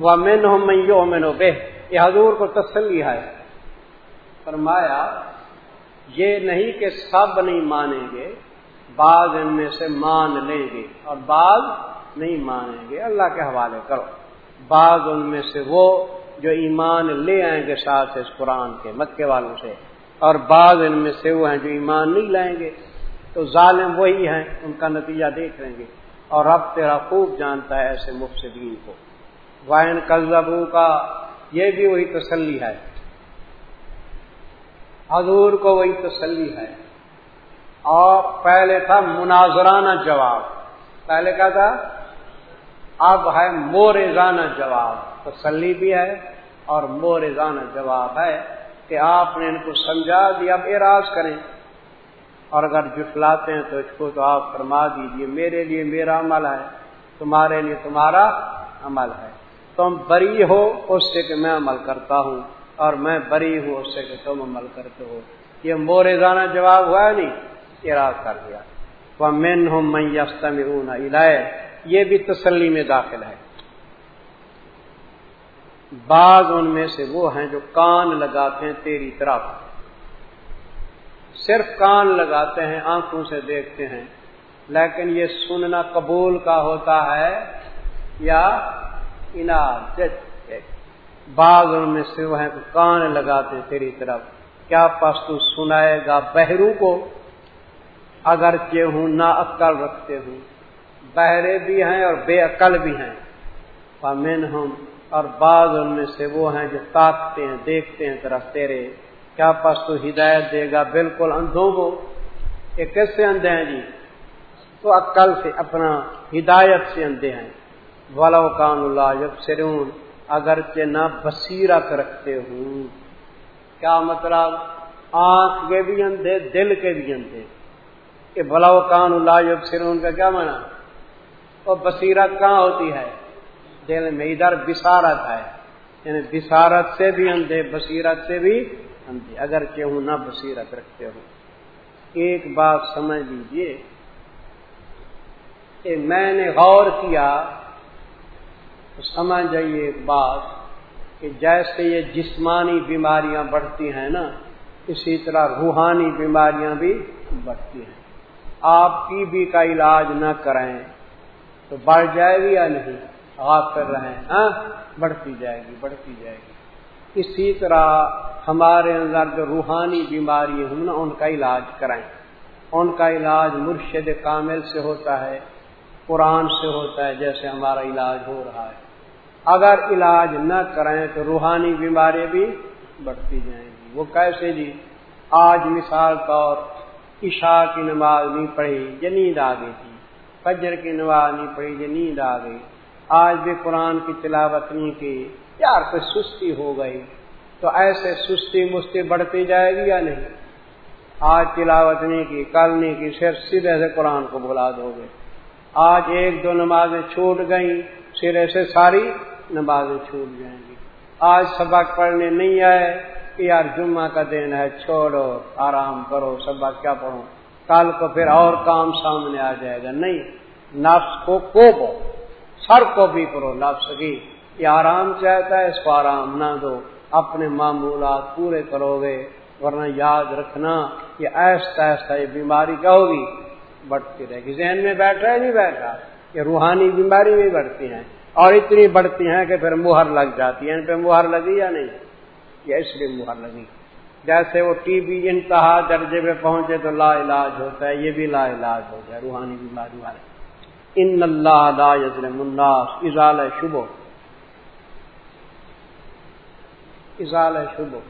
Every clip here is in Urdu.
وہ مین ہو میو مین ہو بے یہ حضور کو تسلی ہے۔ فرمایا، یہ نہیں کہ سب نہیں مانیں گے، بعض ان میں سے مان لیں گے اور بعض نہیں مانیں گے۔ اللہ کے حوالے کرو۔ بعض ان میں سے وہ جو ایمان لے آئیں گے ساتھ اس قرآن کے، مکے والوں سے۔ اور بعض ان میں سے وہ ہیں جو ایمان نہیں لائیں گے۔ تو ظالم وہی ہیں، ان کا نتیجہ دیکھ لیں گے۔ اور اب تیرا خوب جانتا ہے ایسے مفسدین کو۔ وائن کلزبو کا یہ بھی وہی تسلی ہے۔ حضور کو وہی تسلی ہے۔ اور پہلے تھا مناظرانہ جواب۔ پہلے کیا تھا؟ اب ہے مورزانہ جواب۔ تسلی بھی ہے اور مورزانہ جواب ہے کہ آپ نے ان کو سمجھا دیا اب اراض کریں۔ اور اگر جٹلاتے ہیں تو اس کو تو آپ فرما دیجیے، میرے لیے میرا عمل ہے، تمہارے لیے تمہارا عمل ہے۔ تم بری ہو، اس سے کہ میں عمل کرتا ہوں، اور میں بری ہوں، اس سے کہ تم عمل کرتے ہو۔ یہ مورزانہ جواب ہوا ہے نہیں اراض کر دیا۔ وہ مین ہوں میں یستم یہ بھی تسلی میں داخل ہے۔ بعض ان میں سے وہ ہیں جو کان لگاتے ہیں تیری طرف۔ صرف کان لگاتے ہیں، آنکھوں سے دیکھتے ہیں۔ لیکن یہ سننا قبول کا ہوتا ہے یا اناد بعض ان میں سے وہ ہیں کان لگاتے تیری طرف۔ کیا پس تو سنائے گا بہرو کو؟ اگر ہوں نہ عقل رکھتے ہوں۔ بہرے بھی ہیں اور بے عقل بھی ہیں۔ پامن ہم اور بعض ان میں سے وہ ہیں جو تاکتے ہیں، دیکھتے ہیں طرف تیرے۔ کیا پس تو ہدایت دے گا؟ بالکل اندھوں کو۔ یہ کیسے اندھے ہیں جی؟ تو عقل سے، اپنا ہدایت سے اندھے ہیں۔ ولو کان اللہ جب سرون اگرچہ نہ بصیرت رکھتے ہوں۔ کیا مطلب؟ آنکھ کے بھی اندھے، دل کے بھی اندھے۔ کہ بلا کان اللہ جب سرون کا کیا مانا اور بصیرت کہاں ہوتی ہے؟ دل میں ادھر بسارت ہے۔ یعنی بسارت سے بھی اندھے، بصیرت سے بھی اندھے۔ اگر ہوں نہ بصیرت رکھتے ہو ایک بات سمجھ لیجیے کہ میں نے غور کیا تو سمجھ جائیے ایک بات کہ جیسے یہ جسمانی بیماریاں بڑھتی ہیں نا، اسی طرح روحانی بیماریاں بھی بڑھتی ہیں۔ آپ ٹی بی کا علاج نہ کریں تو بڑھ جائے گی یا نہیں؟ آپ کر رہے ہیں ہاں؟ بڑھتی جائے گی، بڑھتی جائے گی۔ اسی طرح ہمارے اندر جو روحانی بیماری ہوں نا، ان کا علاج کرائیں۔ ان کا علاج مرشد کامل سے ہوتا ہے، قرآن سے ہوتا ہے، جیسے ہمارا علاج ہو رہا ہے۔ اگر علاج نہ کریں تو روحانی بیماری بھی بڑھتی جائیں گی۔ وہ کیسے جی؟ آج مثال طور عشاء کی نماز نہیں پڑھی یا نیند آ گئی تھی، فجر کی نماز نہیں پڑھی یا نیند آ گئی۔ آج بھی قرآن کی تلاوت نہیں کی۔ یار کوئی سستی ہو گئی۔ تو ایسے سستی مستی بڑھتی جائے گی یا نہیں؟ آج تلاوت نہیں کی، کل نہیں کی، صرف سیدھے سے قرآن کو بلا دو گے۔ آج ایک دو نمازیں چھوٹ گئیں سرے سے ساری نمازیں چھوٹ جائیں گی۔ آج سبق پڑھنے نہیں آئے کہ یار جمعہ کا دن ہے، چھوڑو، آرام کرو، سبق کیا پڑھو کل کو پھر اور کام سامنے آ جائے گا۔ نہیں، نفس کو کو سر کو بھی کرو نفس کی۔ یہ آرام چاہتا ہے، اس کو آرام نہ دو۔ اپنے معمولات پورے کرو گے۔ ورنہ یاد رکھنا کہ ایسا ایسا یہ بیماری کیا ہوگی؟ بڑھتی رہے گی۔ ذہن میں بیٹھا ہے، نہیں بیٹھا۔ یہ روحانی بیماری بھی بڑھتی ہیں۔ اور اتنی بڑھتی ہیں کہ پھر مہر لگ جاتی ہے ان پہ مہر لگی یا نہیں؟ یہ اس لیے مہر لگی۔ جیسے وہ ٹی بی انتہا درجے پہ پہنچے تو لا علاج ہوتا ہے، یہ بھی لا علاج ہو جائے روحانی بیماری والے ان اللہ لا یظلم الناس ازال شبو ازال شبو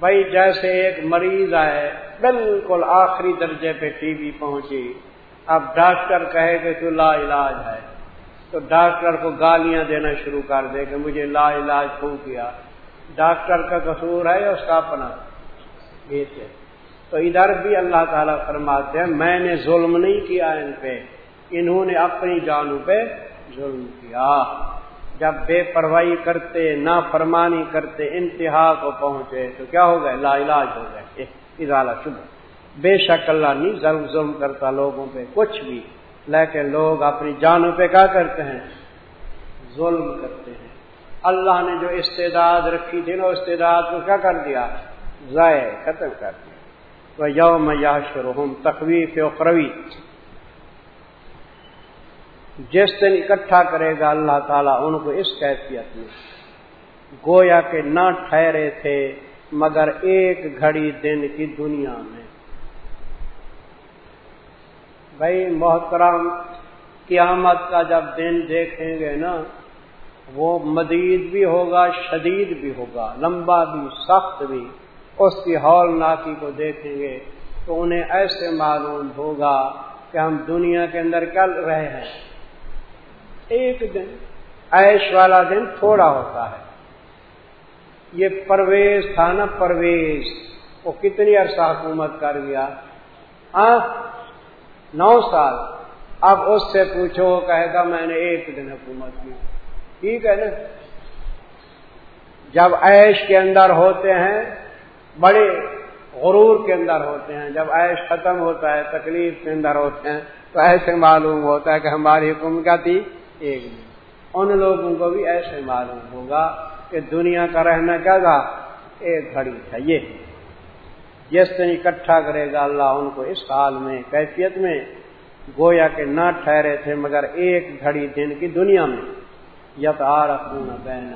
بھائی جیسے ایک مریض آئے، بالکل آخری درجے پہ ٹی بی پہنچی، اب ڈاکٹر کہے کہ تو لا علاج ہے۔ تو ڈاکٹر کو گالیاں دینا شروع کر دے کہ مجھے لا علاج کیوں کیا۔ ڈاکٹر کا قصور ہے یا اس کا اپنا۔ تو ادھر بھی اللہ تعالیٰ فرماتے ہیں، میں نے ظلم نہیں کیا ان پہ۔ انہوں نے اپنی جانوں پہ ظلم کیا۔ جب بے پرواہی کرتے نہ فرمانی کرتے، انتہا کو پہنچے تو کیا ہو گئے؟ لا علاج ہو گئے۔ ادارہ شبہ۔ بے شک اللہ نہیں، ظلم ظلم کرتا لوگوں پہ۔ کچھ بھی۔ لیکن لوگ اپنی جانوں پہ کیا کرتے ہیں؟ ظلم کرتے ہیں۔ اللہ نے جو استعداد رکھی تھی نا استعداد کو کیا کر دیا؟ ضائع ختم کر دیا۔ تو یوم یا شروع تخویف اخروی جس دن اکٹھا کرے گا اللہ تعالیٰ، ان کو اس کیفیت میں۔ گویا کہ نہ ٹھہرے تھے، مگر ایک گھڑی دن کی دنیا میں۔ بھائی محترم، قیامت کا جب دن دیکھیں گے نا، وہ مدید بھی ہوگا، شدید بھی ہوگا، لمبا بھی، سخت بھی، اس کی ہال ناکی کو دیکھیں گے تو انہیں ایسے معلوم ہوگا کہ ہم دنیا کے اندر چل رہے ہیں۔ ایک دن ایش والا دن تھوڑا ہوتا ہے۔ یہ پرویز تھا نا، پرویز۔ وہ کتنی عرصہ حکومت کر گیا۔ نو سال۔ اب اس سے پوچھو، کہے گا، میں نے ایک دن حکومت کی۔ ٹھیک ہے نا؟ جب عیش کے اندر ہوتے ہیں، بڑے غرور کے اندر ہوتے ہیں۔ جب عیش ختم ہوتا ہے، تکلیف کے اندر ہوتے ہیں، تو ایسے معلوم ہوتا ہے کہ ہماری حکومت کیا تھی ایک دن ان لوگوں کو بھی ایسے معلوم ہوگا کہ دنیا کا رہنا کیا تھا؟ ایک گھڑی تھا۔ یہ۔ جس دن اکٹھا کرے گا اللہ ان کو اس حال میں، کیفیت میں، گویا کہ نہ ٹھہرے تھے مگر ایک گھڑی دن کی دنیا میں۔ یت آر بہن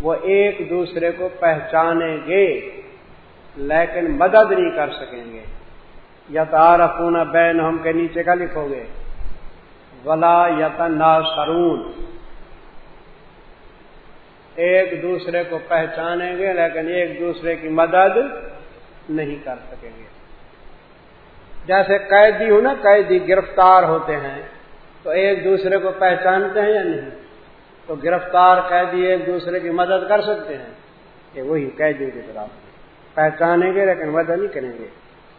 وہ ایک دوسرے کو پہچانیں گے، لیکن مدد نہیں کر سکیں گے۔ یت آر بین ہم کے نیچے کا لکھو گے۔ ولا یت نا سرون ایک دوسرے کو پہچانیں گے، لیکن ایک دوسرے کی مدد نہیں کر سکیں گے۔ جیسے قیدی ہو نا، قیدی گرفتار ہوتے ہیں، تو ایک دوسرے کو پہچانتے ہیں یا نہیں؟ تو گرفتار قیدی ایک دوسرے کی مدد کر سکتے ہیں۔ کہ وہی قیدی کی طرف پہچانیں گے لیکن مدد نہیں کریں گے۔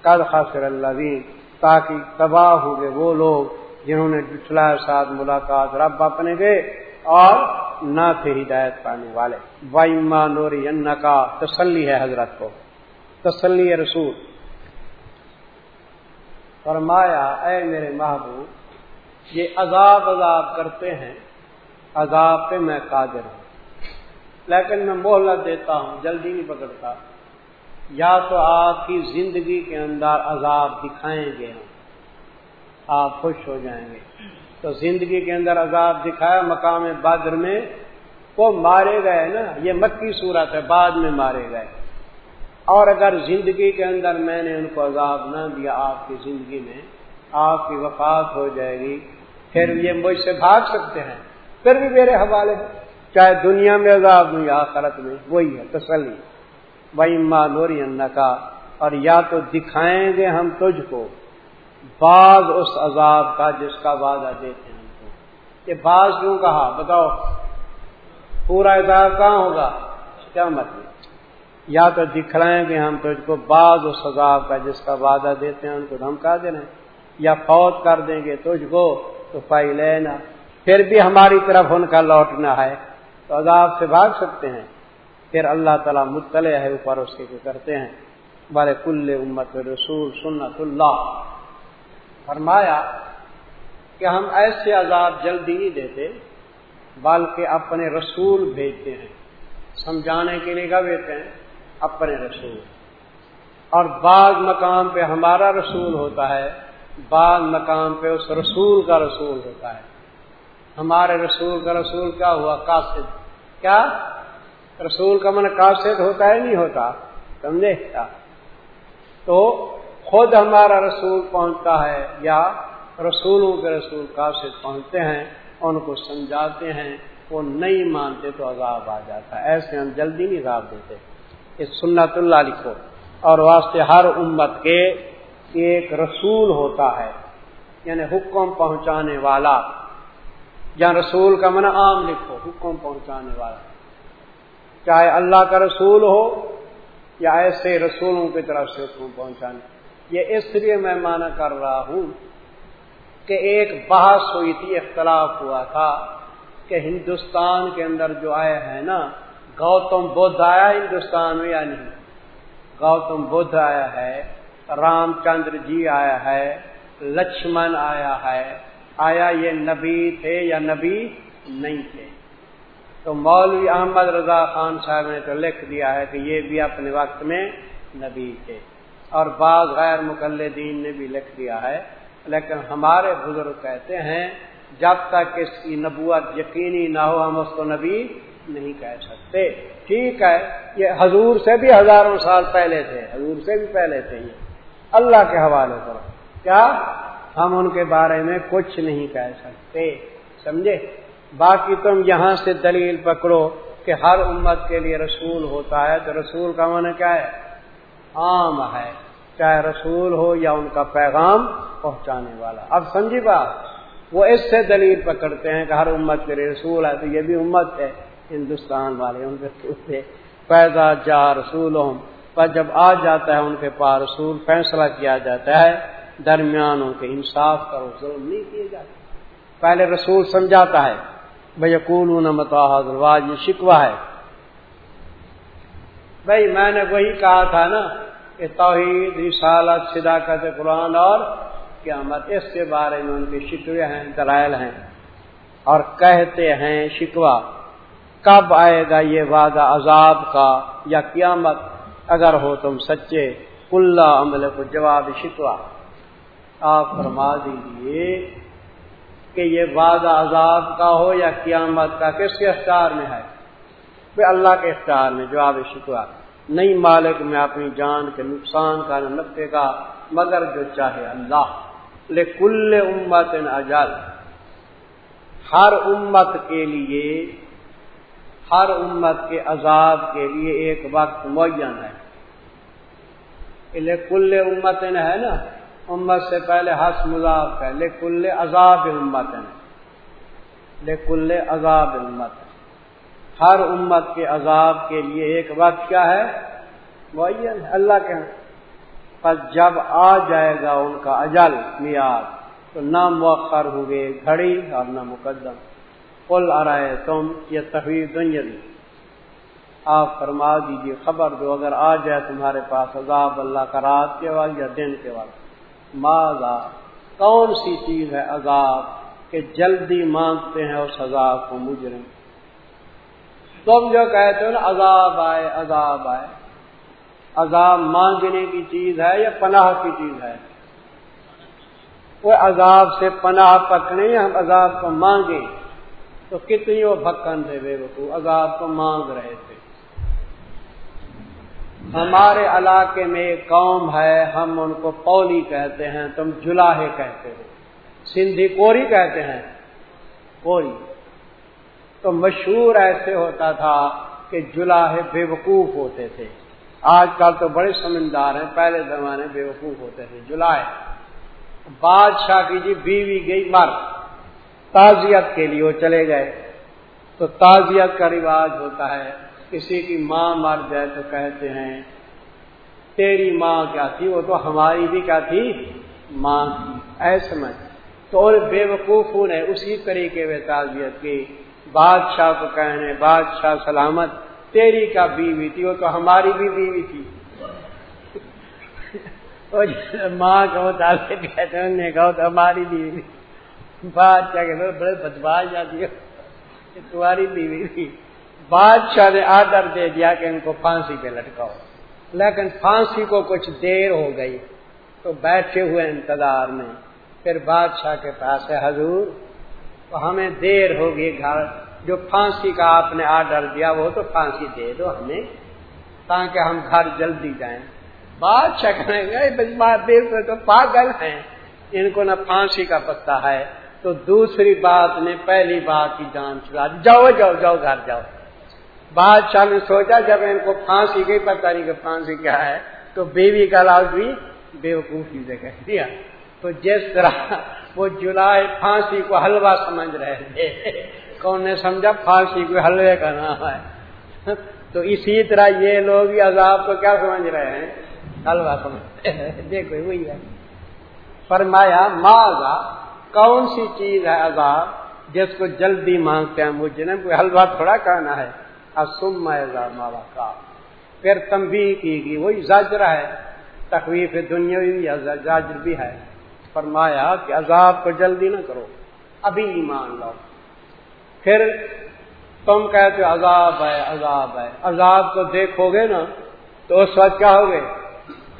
کل خاصر اللہ بھی تاکہ تباہ ہو گئے وہ لوگ جنہوں نے جٹلا ساتھ ملاقات رب اپنے گئے اور نہ تھے ہدایت پانے والے۔ وائما نوری ان کا تسلی ہے حضرت کو۔ تسلی رسول۔ فرمایا، اے میرے محبوب، یہ عذاب عذاب کرتے ہیں، عذاب پہ میں قادر ہوں۔ لیکن میں مہلت دیتا ہوں، جلدی نہیں پکڑتا۔ یا تو آپ کی زندگی کے اندر عذاب دکھائیں گے ہم آپ خوش ہو جائیں گے۔ تو زندگی کے اندر عذاب دکھایا، مقام بادر میں، وہ مارے گئے نا، یہ مکی صورت ہے، بعد میں مارے گئے۔ اور اگر زندگی کے اندر میں نے ان کو عذاب نہ دیا آپ کی زندگی میں، آپ کی وفات ہو جائے گی، پھر یہ مجھ سے بھاگ سکتے ہیں۔ پھر بھی میرے حوالے چاہے دنیا میں عذاب دوں یا آخرت میں، وہی ہے، تسلی۔ وہی ماں نوری کا اور یا تو دکھائیں گے ہم تجھ کو۔ بعض اس عذاب کا جس کا وعدہ دیتے ہیں ہم کو۔ یہ بعض کیوں کہا؟ بتاؤ۔ پورا عذاب کہاں ہوگا؟ کیا مطلب یا تو دکھلائیں گے ہم تو اس کو بعض اس عذاب کا جس کا وعدہ دیتے ہیں ان کو دھمکا دینا یا فوت کر دیں گے تجھ کو تو پائی لینا پھر بھی ہماری طرف ان کا لوٹنا ہے تو عذاب سے بھاگ سکتے ہیں۔ پھر اللہ تعالیٰ مطلع ہے اوپر اس کے کرتے ہیں۔ بارے کل امت رسول سنت اللہ۔ فرمایا کہ ہم ایسے عذاب جلدی نہیں دیتے، بلکہ اپنے رسول بھیجتے ہیں۔ سمجھانے کے لیے کیا بھیجتے ہیں؟ اپنے رسول۔ اور بعض مقام پہ ہمارا رسول ہوتا ہے، بعض مقام پہ اس رسول کا رسول ہوتا ہے۔ ہمارے رسول کا رسول کیا ہوا؟ قاصد۔ کیا؟ رسول کا من قاصد ہوتا ہے، نہیں ہوتا؟ سمجھے؟ تو خود ہمارا رسول پہنچتا ہے یا رسولوں کے رسول قاصد پہنچتے ہیں، ان کو سمجھاتے ہیں، وہ نہیں مانتے تو عذاب آ جاتا ہے۔ ایسے ہم جلدی نہیں عذاب دیتے۔ اس سنت اللہ لکھو۔ اور واسطے ہر امت کے ایک رسول ہوتا ہے یعنی حکم پہنچانے والا۔ یا رسول کا من عام لکھو، حکم پہنچانے والا۔ چاہے اللہ کا رسول ہو یا ایسے رسولوں کی طرف سے حکم پہنچانے۔ یہ اس لیے میں مانا کر رہا ہوں کہ ایک بحث ہوئی تھی، اختلاف ہوا تھا کہ ہندوستان کے اندر جو آئے ہیں نا گوتم بدھ آیا ہندوستان میں یا نہیں؟ گوتم بدھ آیا ہے، رام چندر جی آیا ہے، لکشمن آیا ہے، آیا یہ نبی تھے یا نبی نہیں تھے؟ تو مولوی احمد رضا خان صاحب نے تو لکھ دیا ہے کہ یہ بھی اپنے وقت میں نبی تھے۔ اور بعض غیر مقلدین نے بھی لکھ دیا ہے۔ لیکن ہمارے بزرگ کہتے ہیں، جب تک اس کی نبوت یقینی نہ ہو، ہم اس کو نبی نہیں کہہ سکتے۔ ٹھیک ہے، یہ حضور سے بھی ہزاروں سال پہلے تھے، حضور سے بھی پہلے تھے یہ۔ اللہ کے حوالے کرو کیا؟ ہم ان کے بارے میں کچھ نہیں کہہ سکتے۔ سمجھے؟ باقی تم یہاں سے دلیل پکڑو کہ ہر امت کے لیے رسول ہوتا ہے تو رسول کا من کیا ہے؟ عام ہے۔ چاہے رسول ہو یا ان کا پیغام پہنچانے والا۔ اب سمجھی بات، وہ اس سے دلیل پکڑتے ہیں کہ ہر امت کے لیے رسول ہے تو یہ بھی امت ہے۔ ہندوستان والے ان کے پیدا جا رسول پر جب آ جاتا ہے ان کے پاس رسول، فیصلہ کیا جاتا ہے، درمیان ان کے انصاف کرو ظلم نہیں کیے جاتے۔ پہلے رسول سمجھاتا ہے بھائی متواز یہ شکوا ہے۔ بھائی میں نے وہی کہا تھا نا کہ توحید، رسالت، صداقت، قرآن اور قیامت، اس کے بارے میں ان کے شکوے ہیں، دلائل ہیں اور کہتے ہیں شکوا کب آئے گا یہ وعدہ عذاب کا یا قیامت؟ اگر ہو تم سچے کلّا عمل کو جواب شکوا آپ فرما دیجیے کہ یہ وعدہ عذاب کا ہو یا قیامت کا، کس کے اختیار میں ہے؟ اللہ کے اختیار میں، جواب شکوا نہیں مالک، میں اپنی جان کے نقصان کا نہ نفے کا مگر جو چاہے اللہ۔ لے کل امت اجل۔ ہر امت کے لیے ہر امت کے عذاب کے لیے ایک وقت معین ہے۔ کل امت ہے نا، امت سے پہلے ہس مذاق ہے، لے کل عذاب امت لے کل عذاب امت ہر امت کے عذاب کے لیے ایک وقت کیا ہے؟ معین اللہ کے پر جب آ جائے گا ان کا اجل میاد تو نہ مؤخر ہوئے گھڑی اور نہ مقدم کل ارائے تم یہ تفریح دنیا آپ فرما دیجیے خبر دو، اگر آ جائے تمہارے پاس عذاب اللہ کا رات کے وقت یا دن کے وقت۔ ماضا کون سی چیز ہے عذاب کہ جلدی مانگتے ہیں اس عذاب کو مجرم؟ تم جو کہتے ہو نا، عذاب آئے عذاب آئے۔ عذاب مانگنے کی چیز ہے یا پناہ کی چیز ہے؟ وہ عذاب سے پناہ پکڑے ہم عذاب کو مانگیں؟ تو کتنی وہ بھکن تھے بے وقوع، عذاب کو مانگ رہے تھے۔ ہمارے علاقے میں ایک قوم ہے، ہم ان کو پولی کہتے ہیں، تم جلاہے کہتے ہو۔ سندھی کوری کہتے ہیں۔ کوری۔ تو مشہور ایسے ہوتا تھا کہ جلاہے بے وقوف ہوتے تھے۔ آج کل تو بڑے سمندار ہیں، پہلے زمانے بے وقوف ہوتے تھے، جلائے۔ بادشاہ کی جی بیوی گئی، مر۔ تعزیت کے لیے وہ چلے گئے۔ تو تعزیت کا رواج ہوتا ہے، کسی کی ماں مر جائے تو کہتے ہیں، تیری ماں کیا تھی؟ وہ تو ہماری بھی کیا تھی؟ ماں تھی۔ ایسے تو اور بے وقوف نے اسی طریقے میں تعزیت کی۔ بادشاہ کو کہنے، بادشاہ سلامت، تیری کا بیوی تھی؟ وہ تو ہماری بھی بیوی تھی۔ ماں کو کہتے ہیں کہو تو ہماری بیوی بادشاہ کے بڑے بدباش جاتی ہے تمہاری بیوی تھی بادشاہ نے آڈر دے دیا کہ ان کو پھانسی پہ لٹکاؤ لیکن پھانسی کو کچھ دیر ہو گئی تو بیٹھے ہوئے انتظار میں پھر بادشاہ کے پاس ہے حضور تو ہمیں دیر ہوگی گھر جو پھانسی کا آپ نے آرڈر دیا وہ تو پھانسی دے دو ہمیں تاکہ ہم گھر جلدی جائیں بادشاہ کہیں گے تو پاگل ہیں ان کو نہ پھانسی کا پتا ہے تو دوسری بات نے پہلی بات کی جان چلا جاؤ جاؤ جاؤ گھر جاؤ. بادشاہ نے سوچا جب ان کو پھانسی گئی، پتہ نہیں کہ پھانسی کیا ہے، تو بیوی کا لاؤ بھی بے وقوفی سے کہہ دیا. تو جس طرح وہ جلائے پھانسی کو حلوہ سمجھ رہے تھے، کون نے سمجھا پھانسی کو حلوے کا نام ہے؟ تو اسی طرح یہ لوگ عذاب کو کیا سمجھ رہے ہیں؟ حلوہ سمجھتے ہیں. دیکھو، وہی ہے. فرمایا ماضا کون سی چیز ہے عذاب جس کو جلدی مانگتے ہیں مجھے نے کوئی حلوہ تھوڑا کہنا ہے۔ اسم عذاب مالا کا پھر تمبی کی گی وہی زاجر ہے۔ تخویف دنیا یا زاجر بھی ہے۔ فرمایا کہ عذاب کو جلدی نہ کرو، ابھی ایمان لو پھر تم کہتے عذاب ہے عذاب ہے۔ عذاب کو دیکھو گے نا، تو اس وقت کیا ہوگے؟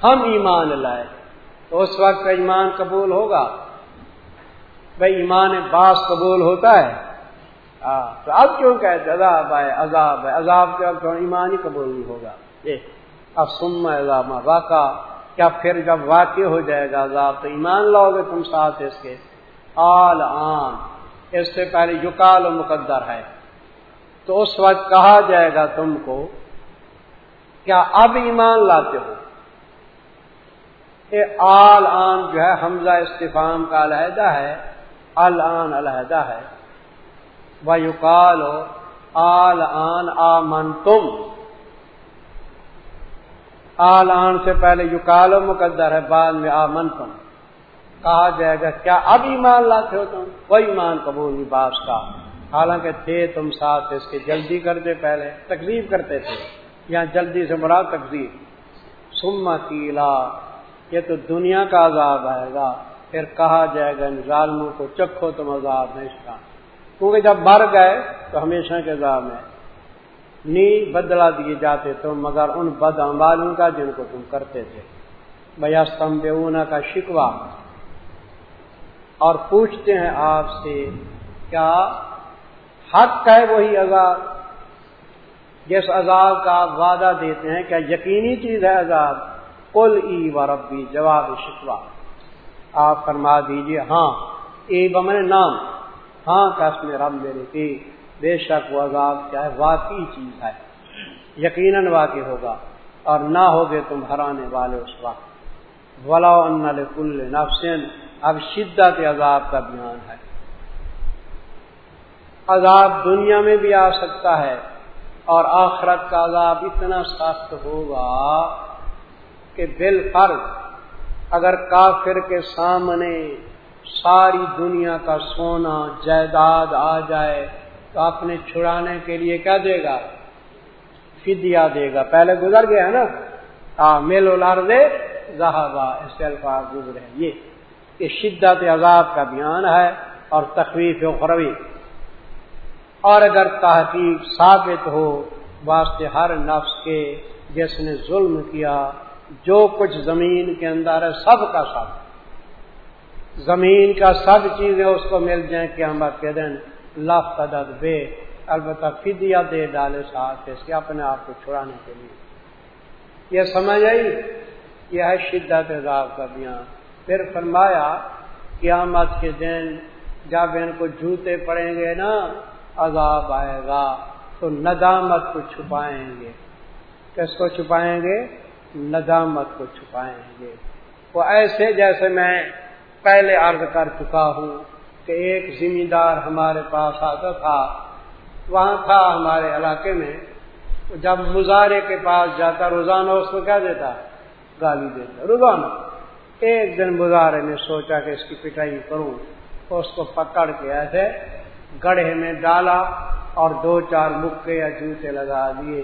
ہم ایمان لائے۔ تو اس وقت ایمان قبول ہوگا۔ بھائی ایمان باس قبول ہوتا ہے۔ ہاں، تو اب کیوں کہتے عذاب ہے عذاب ہے۔ عذاب کے اب ایمان ہی قبول نہیں ہوگا۔ اب سم عذاب واقع کیا پھر جب واقع ہو جائے گا عذاب، تو ایمان لاؤ گے تم ساتھ اس کے۔ آل آن اس سے پہلے یقال و مقدر ہے۔ تو اس وقت کہا جائے گا تم کو، کیا اب ایمان لاتے ہو؟ یہ آل آن جو ہے، حمزہ استفام کا علیحدہ ہے۔ الان علیحدہ ہے۔ وہ یوکال آل آن آمن تم آل آن سے پہلے یوکال و مقدر ہے، بعد میں آمن تم کہا جائے گا، کیا اب ایمان لاتے ہو تم؟ وہی ایمان قبول نہیں باس کا حالانکہ تھے تم ساتھ، اس کے جلدی کرتے پہلے تکلیف کرتے تھے۔ یہاں جلدی سے بڑا تکلیف سما کیلا یہ تو دنیا کا عذاب آئے گا۔ پھر کہا جائے گا ان ظالموں کو چکھو تم عذاب میں اس کا کیونکہ جب مر گئے تو ہمیشہ کے عذاب ہے نی بدلا دیے جاتے تم مگر ان بد امالوں کا جن کو تم کرتے تھے۔ بھیا ستمب کا شکوا اور پوچھتے ہیں آپ سے، کیا حق ہے وہی عذاب؟ جس عذاب کا آپ وعدہ دیتے ہیں، کیا یقینی چیز ہے عذاب؟ کل ای و ربی، جواب شکوا آپ فرما دیجیے ہاں ای بمن نام ہاں کس میں رب میرے کی بے شک وہ عذاب کیا ہے، واقعی چیز ہے۔ یقیناً واقع ہوگا، اور نہ ہوگے تم ہرانے والے اس وقت۔ ولا کل نفسن اب شدت عذاب کا بیان ہے۔ عذاب دنیا میں بھی آ سکتا ہے، اور آخرت کا عذاب اتنا سخت ہوگا کہ بال فرض اگر کافر کے سامنے ساری دنیا کا سونا جائیداد آ جائے تو اپنے چھڑانے کے لیے کیا دے گا؟ فدیا دے گا۔ پہلے گزر گیا ہے نا؟ ہاں میلو لار دے زہابا اس کے الفاظ گزرے یہ کہ شدت عذاب کا بیان ہے اور تخویف و خروی۔ اور اگر تحقیق ثابت ہو، واسطے ہر نفس کے جس نے ظلم کیا جو کچھ زمین کے اندر ہے، سب کا سب۔ زمین کا سب چیزیں اس کو مل جائیں کہ کے دن لفت عدد بے۔ البتہ فدیا دے ڈالے ساتھ اس کے اپنے آپ کو چھڑانے کے لیے۔ یہ سمجھ آئی؟ یہ ہے شدت عذاب کا بیان۔ پھر فرمایا، قیامت کے دن جب ان کو جوتے پڑیں گے نا، عذاب آئے گا۔ تو ندامت کو چھپائیں گے۔ کس کو چھپائیں گے؟ ندامت کو چھپائیں گے۔ وہ ایسے جیسے میں پہلے عرض کر چکا ہوں کہ ایک ذمہ دار ہمارے پاس آتا تھا، وہاں تھا ہمارے علاقے میں، جب مظاہرے کے پاس جاتا، روزانہ اس کو کیا دیتا؟ گالی دیتا، روزانہ۔ ایک دن مظاہرے نے سوچا کہ اس کی پٹائی کروں، اس کو پکڑ کے ایسے گڑھے میں ڈالا اور دو چار مکے یا جوتے لگا دیے۔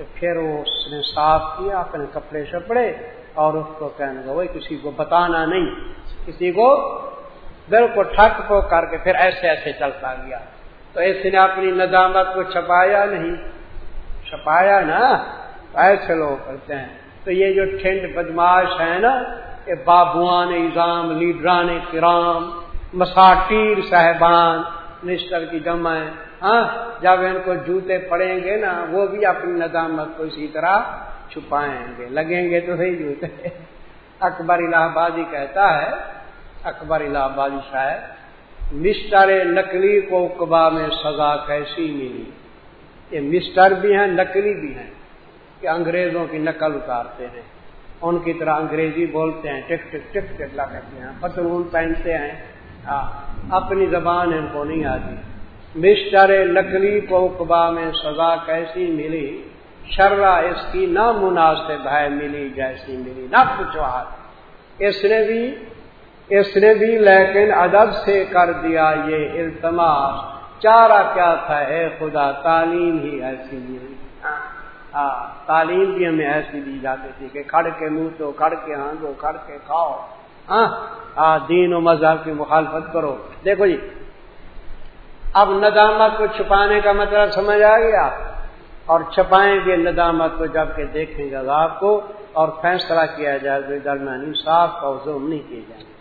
تو پھر وہ اس نے صاف کیا، اپنے کپڑے شپڑے اور اس کو کہنے کا وہی کسی کو بتانا نہیں، کسی کو بالکل ٹھک پو کر کے پھر ایسے ایسے چلتا گیا۔ تو اس نے اپنی ندامت کو چھپایا نہیں۔ چھپایا نا؟ ایسے لوگ کرتے ہیں۔ تو یہ جو ٹھنڈ بدماش ہے نا، یہ بابوان نظام، لیڈران کرام مساٹیر صاحبان مسٹر کی جمع ہے ہاں جب ان کو جوتے پڑیں گے نا، وہ بھی اپنی ندامت کو اسی طرح چھپائیں گے۔ لگیں گے تو صحیح جوتے۔ اکبر الہ آبادی کہتا ہے، اکبر الہ آبادی شاید مسٹر نکلی کو قبا میں سزا کیسی ملی؟ یہ مسٹر بھی ہیں، نکلی بھی ہیں۔ کہ انگریزوں کی نقل اتارتے ہیں۔ ان کی طرح انگریزی بولتے ہیں، ٹک ٹک ٹک ٹک کہتے ہیں۔ پتلون پہنتے ہیں۔ اپنی زبان ان کو نہیں آتی۔ مسٹر نکلی کوکبا میں سزا کیسی ملی؟ شرا اس کی نہ مناسب ہے ملی جیسی ملی۔ نہ پوچھو اس نے بھی، اس نے بھی لیکن ادب سے کر دیا یہ التماس۔ چارہ کیا تھا؟ اے خدا، تعلیم ہی ایسی ملی ہاں تعلیم بھی ہمیں ایسی دی جاتی تھی کہ کھڑ کے منہ تو کھڑ کے ہاں کھڑ کے کھاؤ۔ ہاں؟ دین و مذہب کی مخالفت کرو۔ دیکھو جی اب ندامت کو چھپانے کا مطلب سمجھ آ گیا۔ اور چھپائیں گے ندامت کو جبکہ دیکھیں گے عذاب کو، اور فیصلہ کیا جائے گا درمیان انصاف کا ظلم نہیں کیے جائیں گے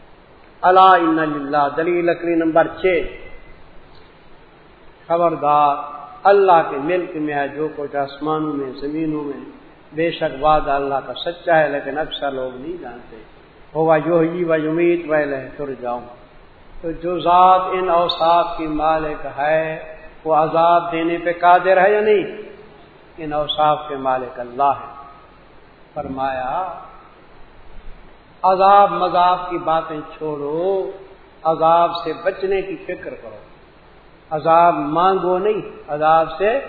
اللہ اللہ دلیل لکڑی نمبر چھ۔ خبردار، اللہ کے ملک میں ہے جو کچھ آسمانوں میں، زمینوں میں، بے شک واد اللہ کا سچا ہے، لیکن اکثر لوگ نہیں جانتے۔ ہوا جو ہی و امید و تر جاؤں۔ تو جو ذات ان اوساف کی مالک ہے، وہ عذاب دینے پہ قادر ہے یا نہیں؟ ان اوساف کے مالک اللہ ہے فرمایا، عذاب مذاب کی باتیں چھوڑو، عذاب سے بچنے کی فکر کرو۔ عذاب مانگو نہیں، عذاب سے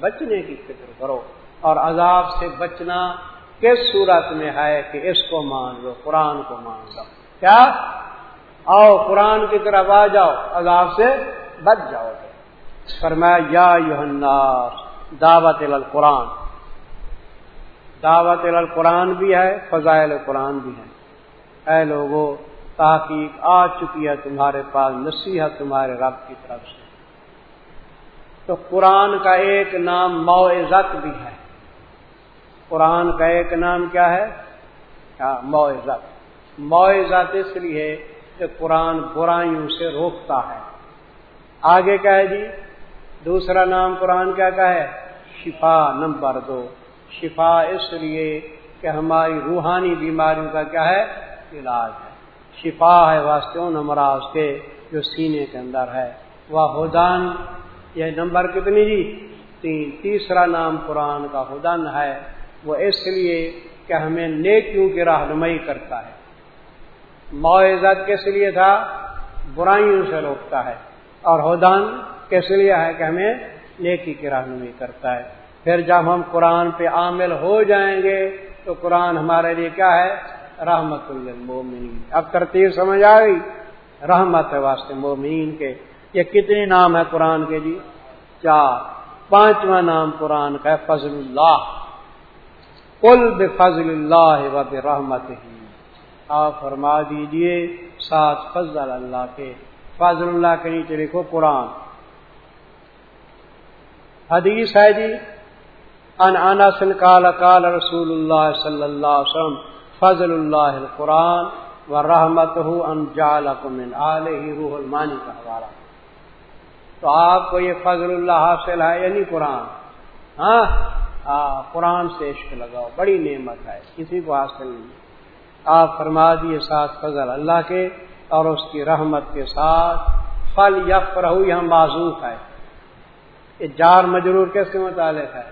بچنے کی فکر کرو۔ اور عذاب سے بچنا کس صورت میں ہے کہ اس کو مان لو، قرآن کو مان لو۔ کیا؟ آؤ، قرآن کی طرف آ جاؤ، عذاب سے بچ جاؤ۔ گے فرمایا، یا یوحناس دعوت القرآن۔ دعوت القرآن بھی ہے، فضائل قرآن بھی ہے اے لوگوں تحقیق آ چکی ہے تمہارے پاس، نصیحت تمہارے رب کی طرف سے۔ تو قرآن کا ایک نام معزت بھی ہے۔ قرآن کا ایک نام کیا ہے؟ ہاں، معزت معزت اس لیے کہ قرآن برائیوں سے روکتا ہے۔ آگے کیا ہے جی؟ دوسرا نام قرآن کیا کا ہے؟ شفا نمبر دو۔ شفا اس لیے کہ ہماری روحانی بیماریوں کا کیا ہے؟ علاج ہے۔ شفا ہے واسطے ان امراض کے جو سینے کے اندر ہے۔ وہ ہدان یہ نمبر کتنی جی؟ تین۔ تیسرا نام قرآن کا ہدن ہے۔ وہ اس لیے کہ ہمیں نیکیوں کی رہنمائی کرتا ہے۔ معزت کس لیے تھا؟ برائیوں سے روکتا ہے۔ اور ہدن کس لیے ہے کہ ہمیں نیکی کی رہنمائی کرتا ہے۔ پھر جب ہم قرآن پہ عامل ہو جائیں گے تو قرآن ہمارے لیے کیا ہے؟ رحمت المومنین اب ترتیب سمجھ آ گئی؟ رحمت ہے واسطے مومین کے۔ یہ کتنے نام ہے قرآن کے جی؟ چار۔ پانچواں نام قرآن کا ہے فضل اللہ۔ کل بے فضل اللہ و بے رحمت ہی آپ فرما دیجیے سات فضل اللہ کے۔ فضل اللہ کے نیچے لکھو قرآن۔ حدیث ہے جی ان انسن کال کال رسول اللہ صلی اللہ علیہ وسلم، فضل اللہ القرآن و رحمت ہوں ان جال روح المانی کا حوالہ۔ تو آپ کو یہ فضل اللہ حاصل ہے یعنی قرآن۔ ہاں؟ ہاں قرآن سے عشق لگاؤ، بڑی نعمت ہے۔ کسی کو حاصل نہیں۔ آپ فرما دیے ساتھ فضل اللہ کے اور اس کی رحمت کے ساتھ۔ فل یف رہو یہاں معذوف ہے۔ یہ جار مجرور کس کے متعلق ہے؟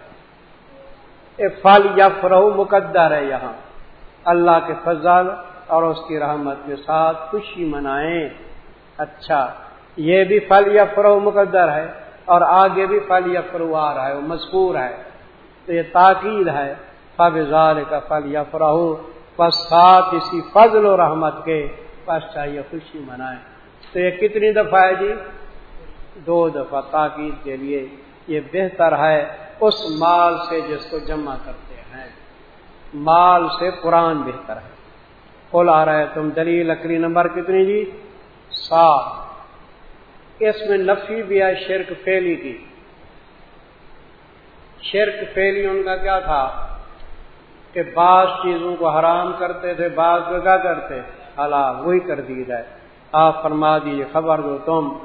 یہ فل یف رہو مقدر ہے یہاں۔ اللہ کے فضل اور اس کی رحمت کے ساتھ خوشی منائیں۔ اچھا یہ بھی فل یا فرو مقدر ہے اور آگے بھی فل یا فرو آ رہا ہے، وہ مذکور ہے۔ تو یہ تاکید ہے فضال کا فل یا فراہ بس ساتھ اسی فضل و رحمت کے پس چاہیے خوشی منائیں۔ تو یہ کتنی دفعہ ہے جی؟ دو دفعہ تاکید کے لیے یہ بہتر ہے اس مال سے جس کو جمع کرتے ہیں۔ مال سے قرآن بہتر ہے۔ کھول آ رہا ہے تم دلیل لکڑی نمبر کتنی جی؟ سات۔ اس میں نفی بھی ہے، شرک پھیلی کی۔ شرک پھیلی ان کا کیا تھا؟ کہ بعض چیزوں کو حرام کرتے تھے، بعض کو کیا کرتے؟ حلال، وہی کر دی جائے۔ آپ فرما دیجیے خبر دو تم۔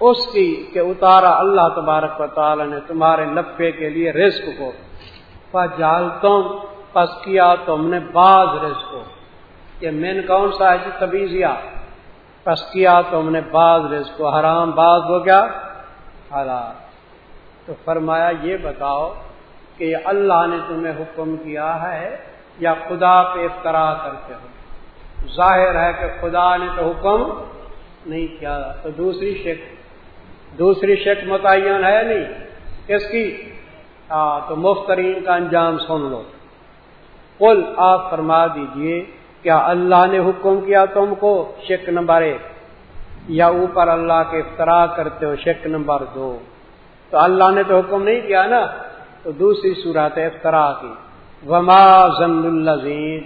اس کی کہ اتارا اللہ تبارک و تعالی نے تمہارے نفے کے لیے رزق کو۔ پس جال تم، پس کیا تم نے بعض رزق کو۔ یہ مین کون سا ہے جی؟ تبیزیا پس کیا تو ہم نے بعض رز کو۔ حرام، بعض ہو گیا حرام تو فرمایا یہ بتاؤ کہ اللہ نے تمہیں حکم کیا ہے یا خدا پہ افطرا کرتے ہو؟ ظاہر ہے کہ خدا نے تو حکم نہیں کیا۔ تو دوسری شک دوسری شک متعین ہے نہیں؟ کس کی۔ ہاں تو مفترین کا انجام سن لو۔ کل آپ فرما دیجیے، کیا اللہ نے حکم کیا تم کو شک نمبر ایک؟ یا اوپر اللہ کے افطرا کرتے ہو شک نمبر دو؟ تو اللہ نے تو حکم نہیں کیا نا، تو دوسری صورت ہے افطرا کی۔ وما ضم الزین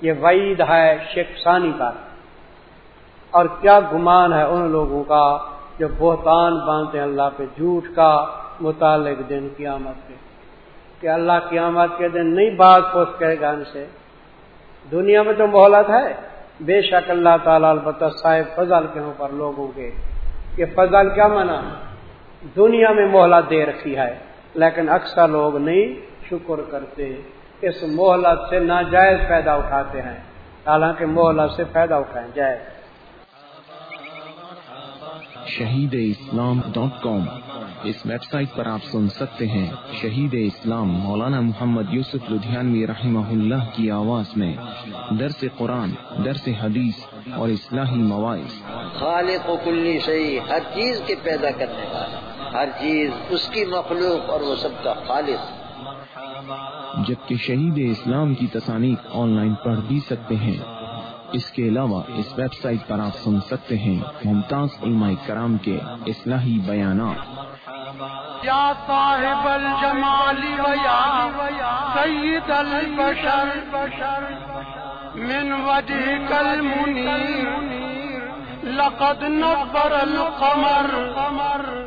یہ وعید ہے شیخ ثانی کا۔ اور کیا گمان ہے ان لوگوں کا جو بہتان باندھتے ہیں اللہ پہ جھوٹ کا متعلق دن قیامت کے کہ اللہ قیامت کے دن نہیں بات پوچھ کرے گا ان سے۔ دنیا میں تو مہلت ہے۔ بے شک اللہ تعالیٰ البتہ صاحب فضل کے اوپر لوگوں کے۔ یہ فضل کیا مانا؟ دنیا میں مہلت دے رکھی ہے۔ لیکن اکثر لوگ نہیں شکر کرتے۔ اس مہلت سے ناجائز فائدہ اٹھاتے ہیں۔ حالانکہ مہلت سے فائدہ اٹھائیں جائز۔ شہید اسلام ڈاٹ کام اس ویب سائٹ پر آپ سن سکتے ہیں۔ شہید اسلام مولانا محمد یوسف لدھیانوی رحمہ اللہ کی آواز میں۔ درس قرآن درس حدیث اور اصلاحی مواعث۔ خالق و کلی صحیح ہر چیز کے پیدا کرنے والا۔ ہر چیز اس کی مخلوق اور وہ سب کا خالق۔ جبکہ شہید اسلام کی تصانیف آن لائن پڑھ بھی سکتے ہیں۔ اس کے علاوہ اس ویب سائٹ پر آپ سن سکتے ہیں ممتاز علماء کرام کے اصلاحی بیانات۔ یا صاحب الجمال سید البشر من لقد نبر القمر۔